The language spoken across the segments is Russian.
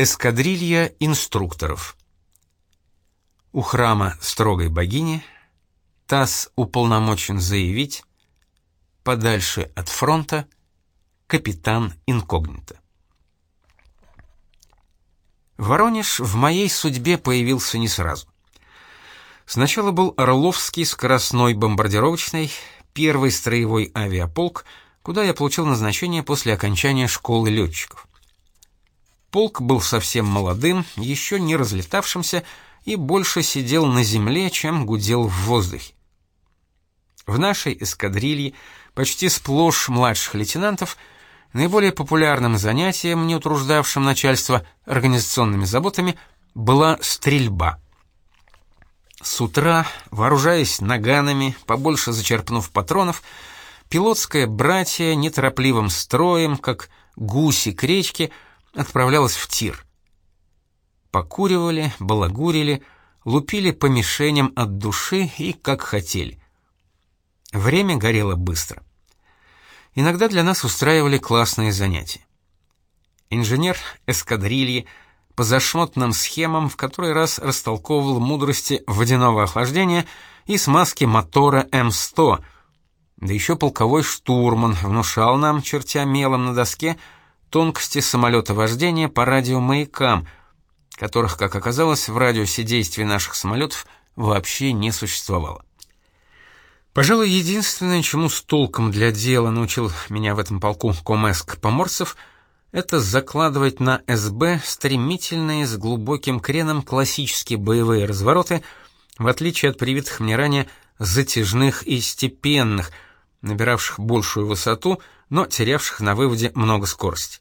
Эскадрилья инструкторов. У храма строгой богини ТАСС уполномочен заявить подальше от фронта капитан инкогнито. Воронеж в моей судьбе появился не сразу. Сначала был Орловский скоростной бомбардировочный, первый строевой авиаполк, куда я получил назначение после окончания школы летчиков. Полк был совсем молодым, еще не разлетавшимся и больше сидел на земле, чем гудел в воздухе. В нашей эскадрилье почти сплошь младших лейтенантов наиболее популярным занятием, не утруждавшим начальство организационными заботами, была стрельба. С утра, вооружаясь наганами, побольше зачерпнув патронов, пилотское братье неторопливым строем, как гуси к речке, — отправлялась в тир. Покуривали, балагурили, лупили по мишеням от души и как хотели. Время горело быстро. Иногда для нас устраивали классные занятия. Инженер эскадрильи по зашмотным схемам в который раз растолковывал мудрости водяного охлаждения и смазки мотора М100, да еще полковой штурман внушал нам, чертя мелом на доске, тонкости самолетовождения по радиомаякам, которых, как оказалось, в радиусе действия наших самолетов вообще не существовало. Пожалуй, единственное, чему с толком для дела научил меня в этом полку Комеск Поморцев, это закладывать на СБ стремительные с глубоким креном классические боевые развороты, в отличие от привитых мне ранее затяжных и степенных, набиравших большую высоту — но терявших на выводе много скорости.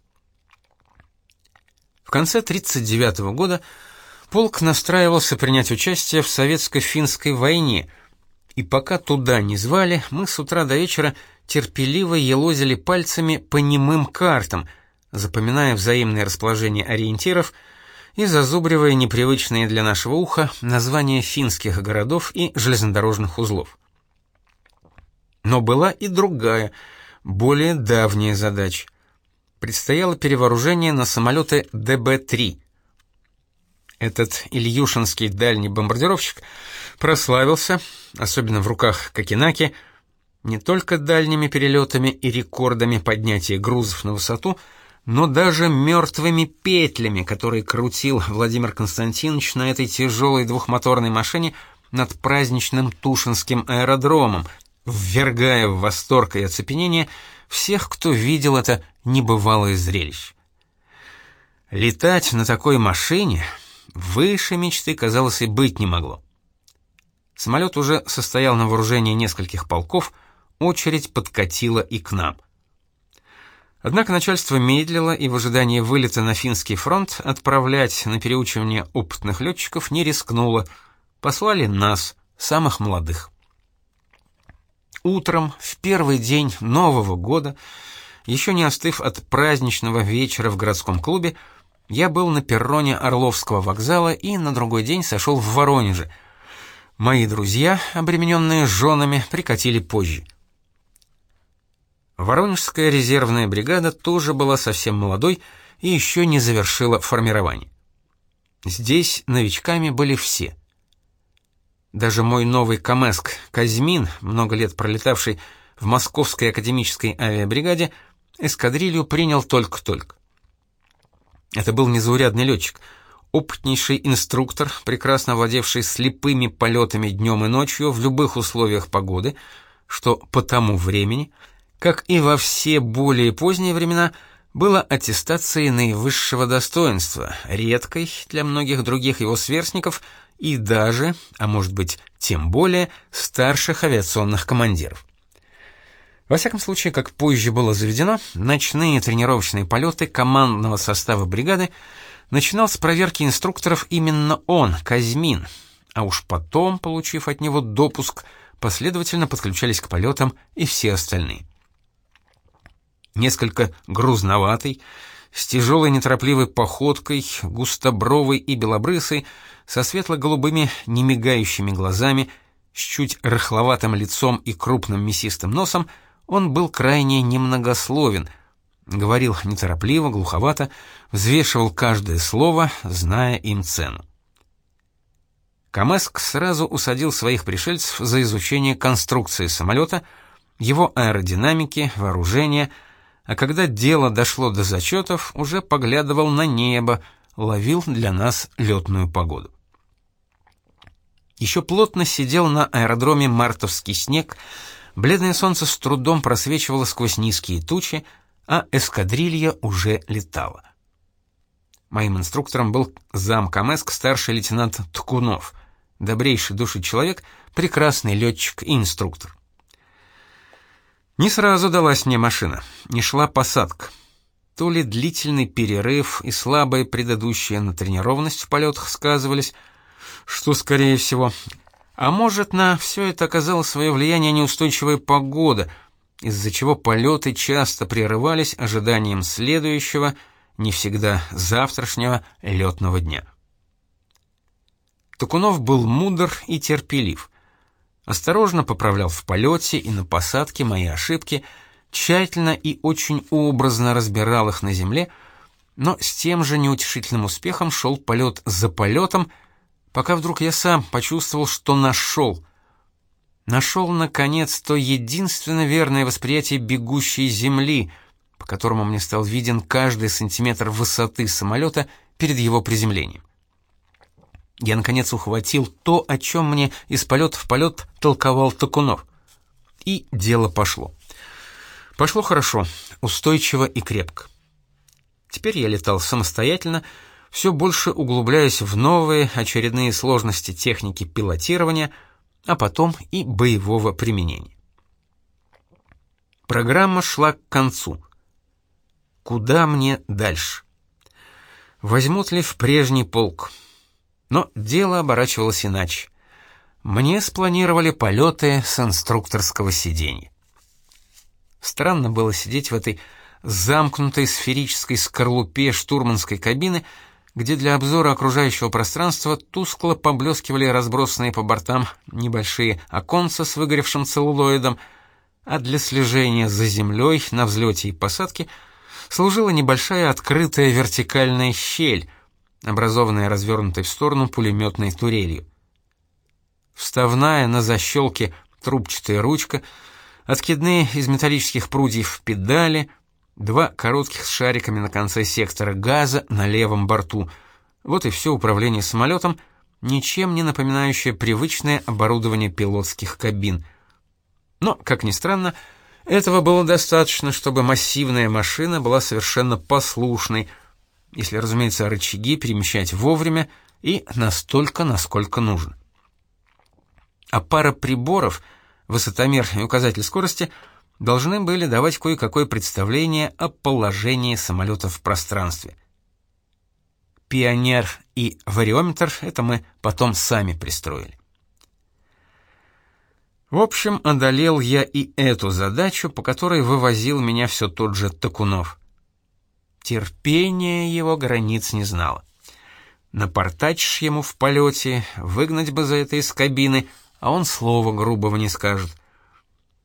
В конце 1939 года полк настраивался принять участие в советско-финской войне, и пока туда не звали, мы с утра до вечера терпеливо елозили пальцами по немым картам, запоминая взаимное расположение ориентиров и зазубривая непривычные для нашего уха названия финских городов и железнодорожных узлов. Но была и другая – более давняя задача. Предстояло перевооружение на самолеты ДБ-3. Этот Ильюшинский дальний бомбардировщик прославился, особенно в руках Кокенаки, не только дальними перелетами и рекордами поднятия грузов на высоту, но даже мертвыми петлями, которые крутил Владимир Константинович на этой тяжелой двухмоторной машине над праздничным Тушинским аэродромом, ввергая в восторг и оцепенение всех, кто видел это небывалое зрелище. Летать на такой машине выше мечты, казалось, и быть не могло. Самолет уже состоял на вооружении нескольких полков, очередь подкатила и к нам. Однако начальство медлило и в ожидании вылета на финский фронт отправлять на переучивание опытных летчиков не рискнуло, послали нас, самых молодых. Утром, в первый день Нового года, еще не остыв от праздничного вечера в городском клубе, я был на перроне Орловского вокзала и на другой день сошел в Воронеже. Мои друзья, обремененные женами, прикатили позже. Воронежская резервная бригада тоже была совсем молодой и еще не завершила формирование. Здесь новичками были все — даже мой новый Камеск Казьмин, много лет пролетавший в Московской академической авиабригаде, эскадрилью принял только-только. Это был незаурядный летчик, опытнейший инструктор, прекрасно владевший слепыми полетами днем и ночью в любых условиях погоды, что по тому времени, как и во все более поздние времена, было аттестацией наивысшего достоинства, редкой для многих других его сверстников – и даже, а может быть, тем более, старших авиационных командиров. Во всяком случае, как позже было заведено, ночные тренировочные полеты командного состава бригады начинал с проверки инструкторов именно он, Казьмин, а уж потом, получив от него допуск, последовательно подключались к полетам и все остальные. Несколько грузноватый, с тяжелой неторопливой походкой, густобровый и белобрысый, со светло-голубыми, немигающими глазами, с чуть рыхловатым лицом и крупным мясистым носом, он был крайне немногословен, Говорил неторопливо, глуховато, взвешивал каждое слово, зная им цену. Камеск сразу усадил своих пришельцев за изучение конструкции самолета, его аэродинамики, вооружения, а когда дело дошло до зачетов, уже поглядывал на небо, ловил для нас летную погоду. Еще плотно сидел на аэродроме мартовский снег, бледное солнце с трудом просвечивало сквозь низкие тучи, а эскадрилья уже летала. Моим инструктором был зам Камеск старший лейтенант Ткунов, добрейший души человек, прекрасный летчик и инструктор. Не сразу далась мне машина, не шла посадка. То ли длительный перерыв и слабая предыдущая натренированность в полетах сказывались, что, скорее всего, а может, на все это оказало свое влияние неустойчивая погода, из-за чего полеты часто прерывались ожиданием следующего, не всегда завтрашнего летного дня. Токунов был мудр и терпелив. Осторожно поправлял в полете и на посадке мои ошибки, тщательно и очень образно разбирал их на земле, но с тем же неутешительным успехом шел полет за полетом, пока вдруг я сам почувствовал, что нашел. Нашел, наконец, то единственно верное восприятие бегущей земли, по которому мне стал виден каждый сантиметр высоты самолета перед его приземлением. Я, наконец, ухватил то, о чем мне из полета в полет толковал Токунов. И дело пошло. Пошло хорошо, устойчиво и крепко. Теперь я летал самостоятельно, все больше углубляясь в новые очередные сложности техники пилотирования, а потом и боевого применения. Программа шла к концу. Куда мне дальше? Возьмут ли в прежний полк? Но дело оборачивалось иначе. Мне спланировали полеты с инструкторского сиденья. Странно было сидеть в этой замкнутой сферической скорлупе штурманской кабины, где для обзора окружающего пространства тускло поблескивали разбросанные по бортам небольшие оконца с выгоревшим целлулоидом, а для слежения за землей на взлете и посадке служила небольшая открытая вертикальная щель, образованная развернутой в сторону пулеметной турелью. Вставная на защелке трубчатая ручка, откидные из металлических прудьев педали, два коротких с шариками на конце сектора газа на левом борту. Вот и все управление самолетом, ничем не напоминающее привычное оборудование пилотских кабин. Но, как ни странно, этого было достаточно, чтобы массивная машина была совершенно послушной, если, разумеется, рычаги перемещать вовремя и настолько, насколько нужно. А пара приборов, высотомер и указатель скорости, должны были давать кое-какое представление о положении самолета в пространстве. Пионер и вариометр — это мы потом сами пристроили. В общем, одолел я и эту задачу, по которой вывозил меня все тот же Токунов. Терпение его границ не знало. Напортачишь ему в полете, выгнать бы за это из кабины, а он слова грубого не скажет.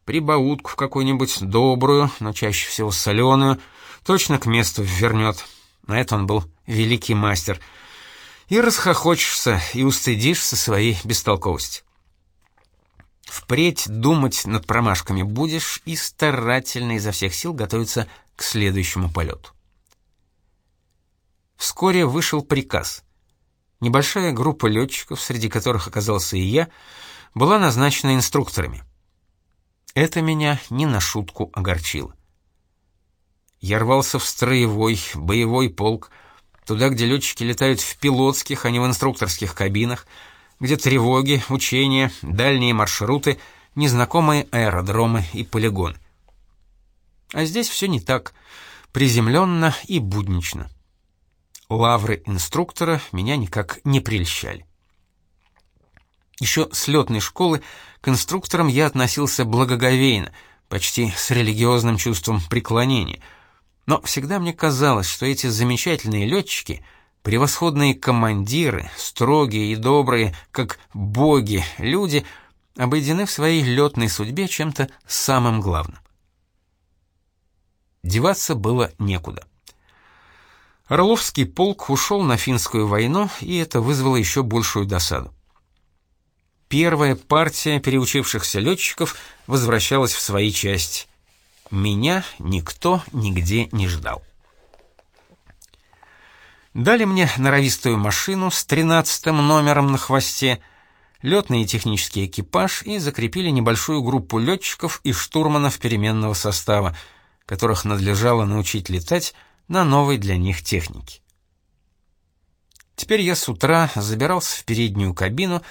Прибаутку в какую-нибудь добрую, но чаще всего соленую, точно к месту вернет. На это он был великий мастер. И расхохочешься, и устыдишься своей бестолковости. Впредь думать над промашками будешь и старательно изо всех сил готовиться к следующему полету. Вскоре вышел приказ. Небольшая группа летчиков, среди которых оказался и я, была назначена инструкторами. Это меня не на шутку огорчило. Я рвался в строевой, боевой полк, туда, где летчики летают в пилотских, а не в инструкторских кабинах, где тревоги, учения, дальние маршруты, незнакомые аэродромы и полигоны. А здесь все не так, приземленно и буднично лавры инструктора меня никак не прельщали. Еще с летной школы к инструкторам я относился благоговейно, почти с религиозным чувством преклонения. Но всегда мне казалось, что эти замечательные летчики, превосходные командиры, строгие и добрые, как боги, люди, обойдены в своей летной судьбе чем-то самым главным. Деваться было некуда. Орловский полк ушел на финскую войну, и это вызвало еще большую досаду. Первая партия переучившихся летчиков возвращалась в свои части. Меня никто нигде не ждал. Дали мне норовистую машину с тринадцатым номером на хвосте, летный и технический экипаж и закрепили небольшую группу летчиков и штурманов переменного состава, которых надлежало научить летать на новой для них технике. Теперь я с утра забирался в переднюю кабину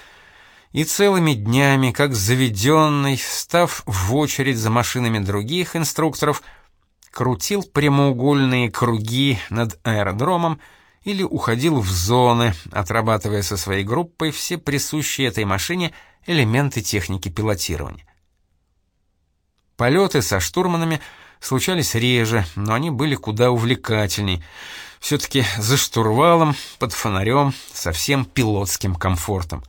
и целыми днями, как заведенный, став в очередь за машинами других инструкторов, крутил прямоугольные круги над аэродромом или уходил в зоны, отрабатывая со своей группой все присущие этой машине элементы техники пилотирования. Полеты со штурманами случались реже, но они были куда увлекательней. Все-таки за штурвалом, под фонарем, со всем пилотским комфортом.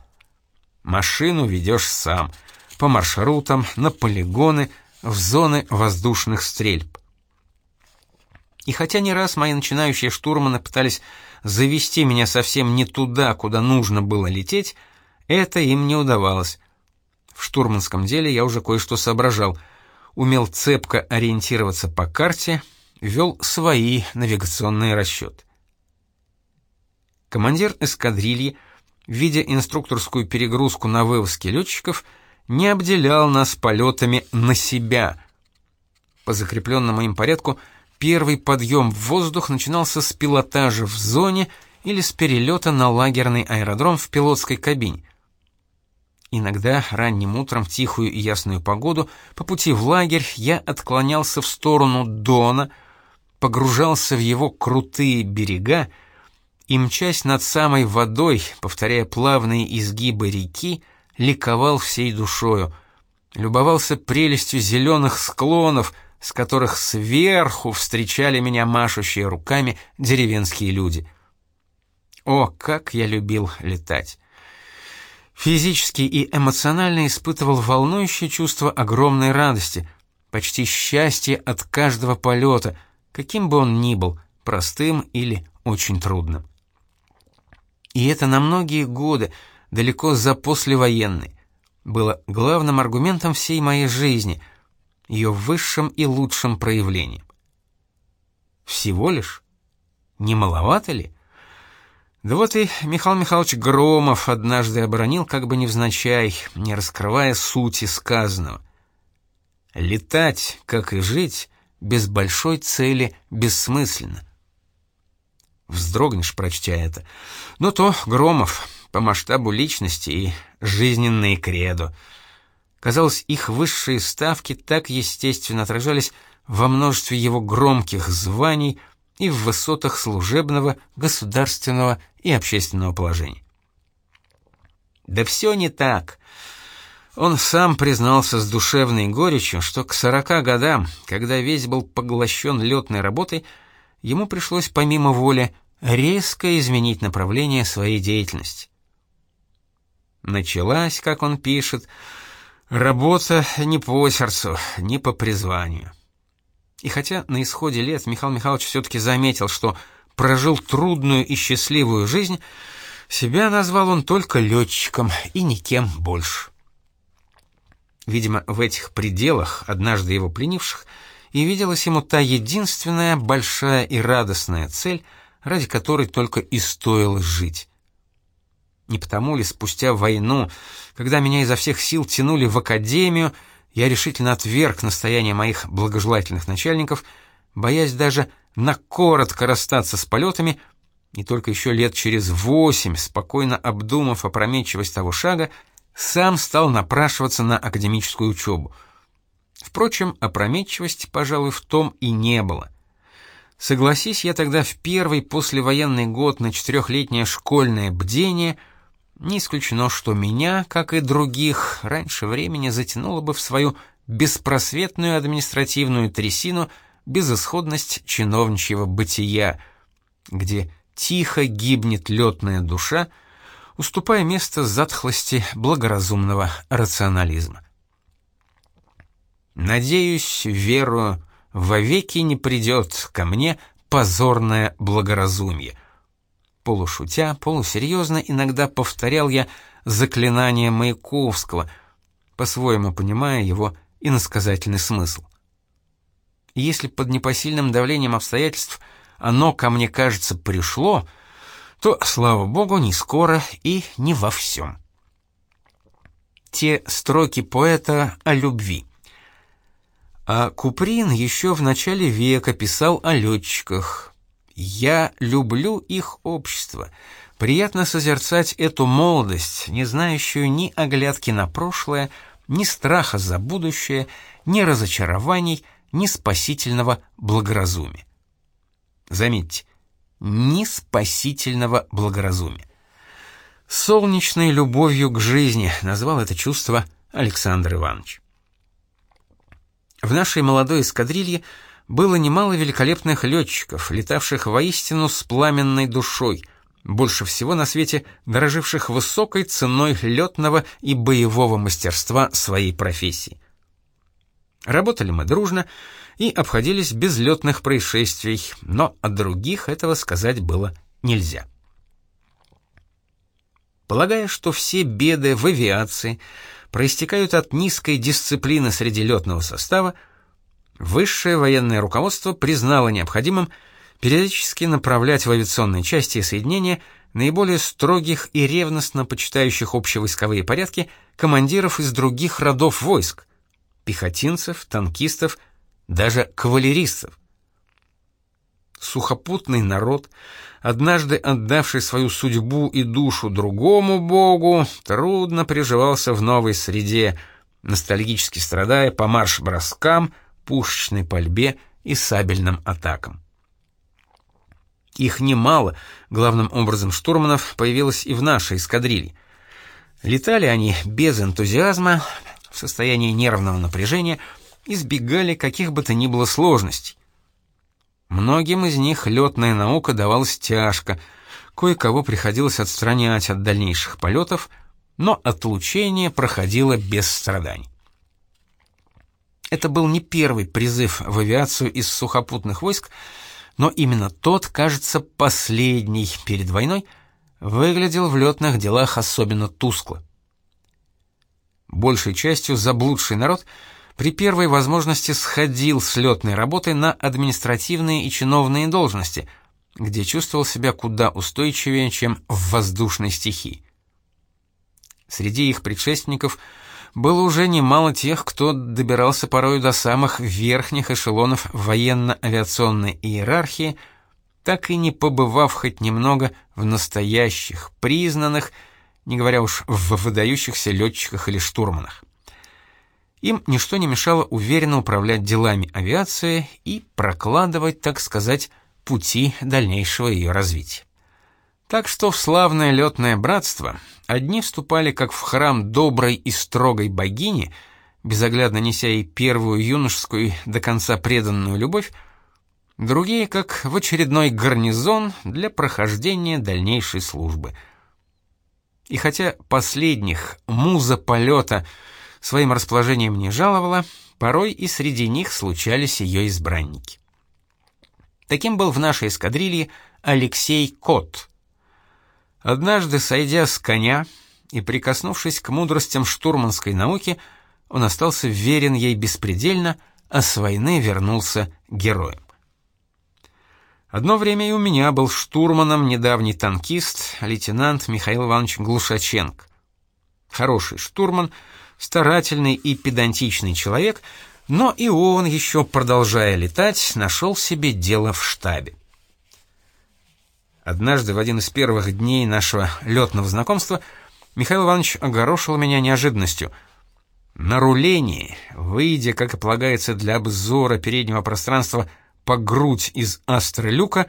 Машину ведешь сам, по маршрутам, на полигоны, в зоны воздушных стрельб. И хотя не раз мои начинающие штурманы пытались завести меня совсем не туда, куда нужно было лететь, это им не удавалось. В штурманском деле я уже кое-что соображал, умел цепко ориентироваться по карте, вел свои навигационные расчеты. Командир эскадрильи, видя инструкторскую перегрузку на вывозке летчиков, не обделял нас полетами на себя. По закрепленному им порядку – Первый подъем в воздух начинался с пилотажа в зоне или с перелета на лагерный аэродром в пилотской кабине. Иногда ранним утром в тихую и ясную погоду по пути в лагерь я отклонялся в сторону Дона, погружался в его крутые берега и, мчась над самой водой, повторяя плавные изгибы реки, ликовал всей душою, любовался прелестью зеленых склонов — с которых сверху встречали меня машущие руками деревенские люди. О, как я любил летать! Физически и эмоционально испытывал волнующее чувство огромной радости, почти счастье от каждого полета, каким бы он ни был, простым или очень трудным. И это на многие годы, далеко за послевоенной, было главным аргументом всей моей жизни — ее высшим и лучшим проявлением. Всего лишь? Не маловато ли? Да вот и Михаил Михайлович Громов однажды оборонил как бы невзначай, не раскрывая сути сказанного. Летать, как и жить, без большой цели бессмысленно. Вздрогнешь, прочтя это. Но то Громов по масштабу личности и жизненные кредо — Казалось, их высшие ставки так естественно отражались во множестве его громких званий и в высотах служебного, государственного и общественного положения. Да все не так. Он сам признался с душевной горечью, что к сорока годам, когда весь был поглощен летной работой, ему пришлось помимо воли резко изменить направление своей деятельности. Началась, как он пишет, Работа не по сердцу, не по призванию. И хотя на исходе лет Михаил Михайлович все-таки заметил, что прожил трудную и счастливую жизнь, себя назвал он только летчиком и никем больше. Видимо, в этих пределах, однажды его пленивших, и виделась ему та единственная большая и радостная цель, ради которой только и стоило жить. Не потому ли спустя войну, когда меня изо всех сил тянули в академию, я решительно отверг настояние моих благожелательных начальников, боясь даже на коротко расстаться с полетами, и только еще лет через восемь, спокойно обдумав опрометчивость того шага, сам стал напрашиваться на академическую учебу. Впрочем, опрометчивости, пожалуй, в том и не было. Согласись я тогда в первый послевоенный год на четырехлетнее школьное бдение — не исключено, что меня, как и других, раньше времени затянуло бы в свою беспросветную административную трясину безысходность чиновничьего бытия, где тихо гибнет летная душа, уступая место затхлости благоразумного рационализма. Надеюсь, верую, вовеки не придет ко мне позорное благоразумие. Полушутя, полусерьезно иногда повторял я заклинание Маяковского, по-своему понимая его иносказательный смысл. Если под непосильным давлением обстоятельств оно ко мне, кажется, пришло, то, слава богу, не скоро и не во всем. Те строки поэта о любви. А Куприн еще в начале века писал о летчиках. «Я люблю их общество. Приятно созерцать эту молодость, не знающую ни оглядки на прошлое, ни страха за будущее, ни разочарований, ни спасительного благоразумия». Заметьте, ни спасительного благоразумия. Солнечной любовью к жизни назвал это чувство Александр Иванович. В нашей молодой эскадрилье было немало великолепных летчиков, летавших воистину с пламенной душой, больше всего на свете дороживших высокой ценой летного и боевого мастерства своей профессии. Работали мы дружно и обходились без летных происшествий, но от других этого сказать было нельзя. Полагая, что все беды в авиации — проистекают от низкой дисциплины среди летного состава, высшее военное руководство признало необходимым периодически направлять в авиационные части и соединения наиболее строгих и ревностно почитающих общевойсковые порядки командиров из других родов войск, пехотинцев, танкистов, даже кавалеристов. Сухопутный народ — однажды отдавший свою судьбу и душу другому богу, трудно приживался в новой среде, ностальгически страдая по марш-броскам, пушечной пальбе и сабельным атакам. Их немало, главным образом штурманов, появилось и в нашей эскадрилье. Летали они без энтузиазма, в состоянии нервного напряжения, избегали каких бы то ни было сложностей. Многим из них летная наука давалась тяжко, кое-кого приходилось отстранять от дальнейших полетов, но отлучение проходило без страданий. Это был не первый призыв в авиацию из сухопутных войск, но именно тот, кажется, последний перед войной, выглядел в летных делах особенно тускло. Большей частью заблудший народ — при первой возможности сходил с летной работы на административные и чиновные должности, где чувствовал себя куда устойчивее, чем в воздушной стихии. Среди их предшественников было уже немало тех, кто добирался порой до самых верхних эшелонов военно-авиационной иерархии, так и не побывав хоть немного в настоящих, признанных, не говоря уж в выдающихся летчиках или штурманах. Им ничто не мешало уверенно управлять делами авиации и прокладывать, так сказать, пути дальнейшего ее развития. Так что в славное летное братство одни вступали как в храм доброй и строгой богини, безоглядно неся ей первую юношескую до конца преданную любовь, другие как в очередной гарнизон для прохождения дальнейшей службы. И хотя последних муза полета — своим расположением не жаловала, порой и среди них случались ее избранники. Таким был в нашей эскадрилье Алексей Кот. Однажды, сойдя с коня и прикоснувшись к мудростям штурманской науки, он остался верен ей беспредельно, а с войны вернулся героем. Одно время и у меня был штурманом недавний танкист, лейтенант Михаил Иванович Глушаченко. Хороший штурман — старательный и педантичный человек, но и он еще, продолжая летать, нашел себе дело в штабе. Однажды в один из первых дней нашего летного знакомства Михаил Иванович огорошил меня неожиданностью. На рулении, выйдя, как и полагается для обзора переднего пространства, по грудь из астролюка,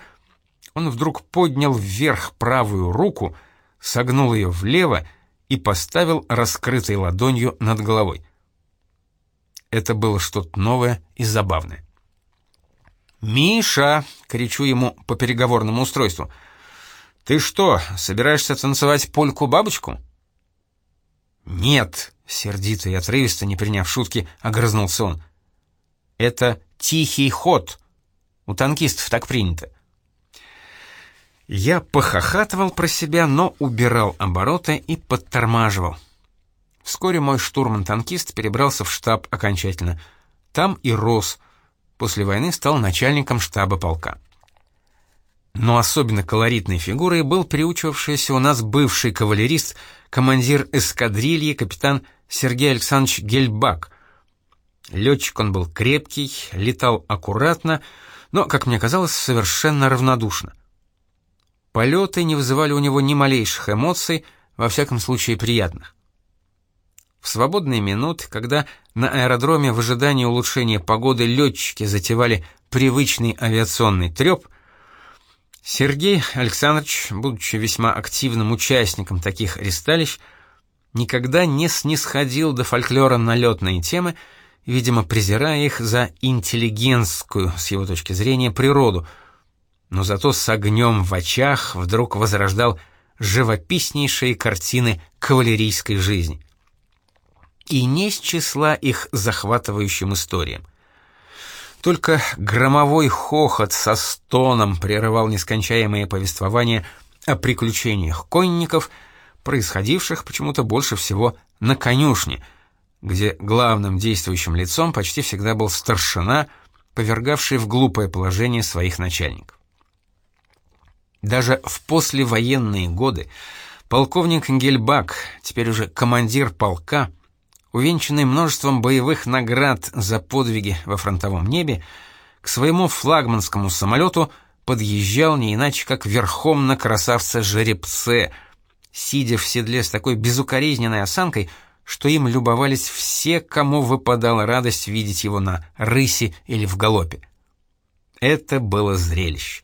он вдруг поднял вверх правую руку, согнул ее влево и поставил раскрытой ладонью над головой. Это было что-то новое и забавное. «Миша!» — кричу ему по переговорному устройству. «Ты что, собираешься танцевать польку-бабочку?» «Нет!» — сердито и отрывисто, не приняв шутки, огрызнулся он. Это тихий ход. У танкистов так принято. Я похохатывал про себя, но убирал обороты и подтормаживал. Вскоре мой штурман-танкист перебрался в штаб окончательно. Там и рос. После войны стал начальником штаба полка. Но особенно колоритной фигурой был приучившийся у нас бывший кавалерист, командир эскадрильи, капитан Сергей Александрович Гельбак. Летчик он был крепкий, летал аккуратно, но, как мне казалось, совершенно равнодушно. Полеты не вызывали у него ни малейших эмоций, во всяком случае приятных. В свободные минуты, когда на аэродроме в ожидании улучшения погоды летчики затевали привычный авиационный треп, Сергей Александрович, будучи весьма активным участником таких ресталищ, никогда не снисходил до фольклора на летные темы, видимо, презирая их за интеллигентскую, с его точки зрения, природу — но зато с огнем в очах вдруг возрождал живописнейшие картины кавалерийской жизни. И не с числа их захватывающим историям. Только громовой хохот со стоном прерывал нескончаемое повествование о приключениях конников, происходивших почему-то больше всего на конюшне, где главным действующим лицом почти всегда был старшина, повергавший в глупое положение своих начальников. Даже в послевоенные годы полковник Гельбак, теперь уже командир полка, увенчанный множеством боевых наград за подвиги во фронтовом небе, к своему флагманскому самолету подъезжал не иначе как верхом на красавце-жеребце, сидя в седле с такой безукоризненной осанкой, что им любовались все, кому выпадала радость видеть его на рысе или в галопе. Это было зрелище.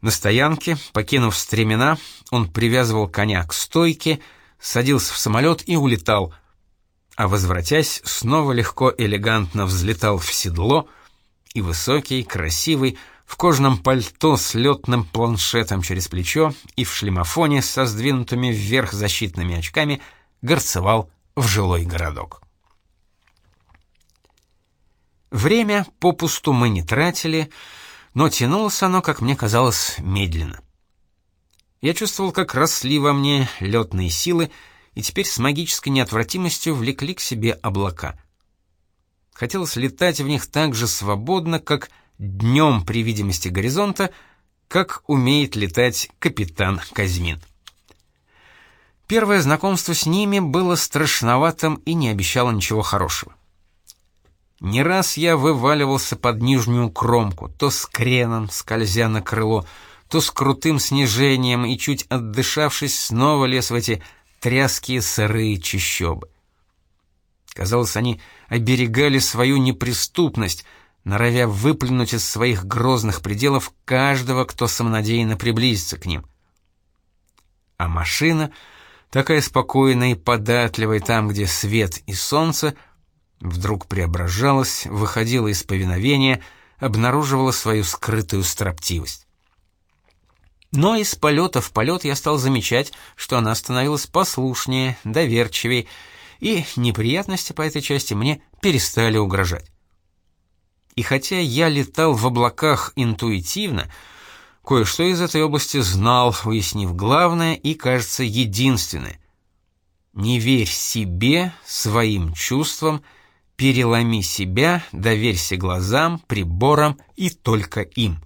На стоянке, покинув стремена, он привязывал коня к стойке, садился в самолет и улетал, а возвратясь, снова легко элегантно взлетал в седло, и высокий, красивый, в кожаном пальто с летным планшетом через плечо и в шлемофоне со сдвинутыми вверх защитными очками горцевал в жилой городок. Время попусту мы не тратили, но тянулось оно, как мне казалось, медленно. Я чувствовал, как росли во мне летные силы, и теперь с магической неотвратимостью влекли к себе облака. Хотелось летать в них так же свободно, как днем при видимости горизонта, как умеет летать капитан Казьмин. Первое знакомство с ними было страшноватым и не обещало ничего хорошего. Не раз я вываливался под нижнюю кромку, то с креном, скользя на крыло, то с крутым снижением и, чуть отдышавшись, снова лез в эти тряские сырые чащобы. Казалось, они оберегали свою неприступность, норовя выплюнуть из своих грозных пределов каждого, кто самонадеянно приблизится к ним. А машина, такая спокойная и податливая там, где свет и солнце — вдруг преображалась, выходила из повиновения, обнаруживала свою скрытую строптивость. Но из полета в полет я стал замечать, что она становилась послушнее, доверчивее, и неприятности по этой части мне перестали угрожать. И хотя я летал в облаках интуитивно, кое-что из этой области знал, уяснив главное и, кажется, единственное. Не верь себе, своим чувствам Переломи себя, доверься глазам, приборам и только им.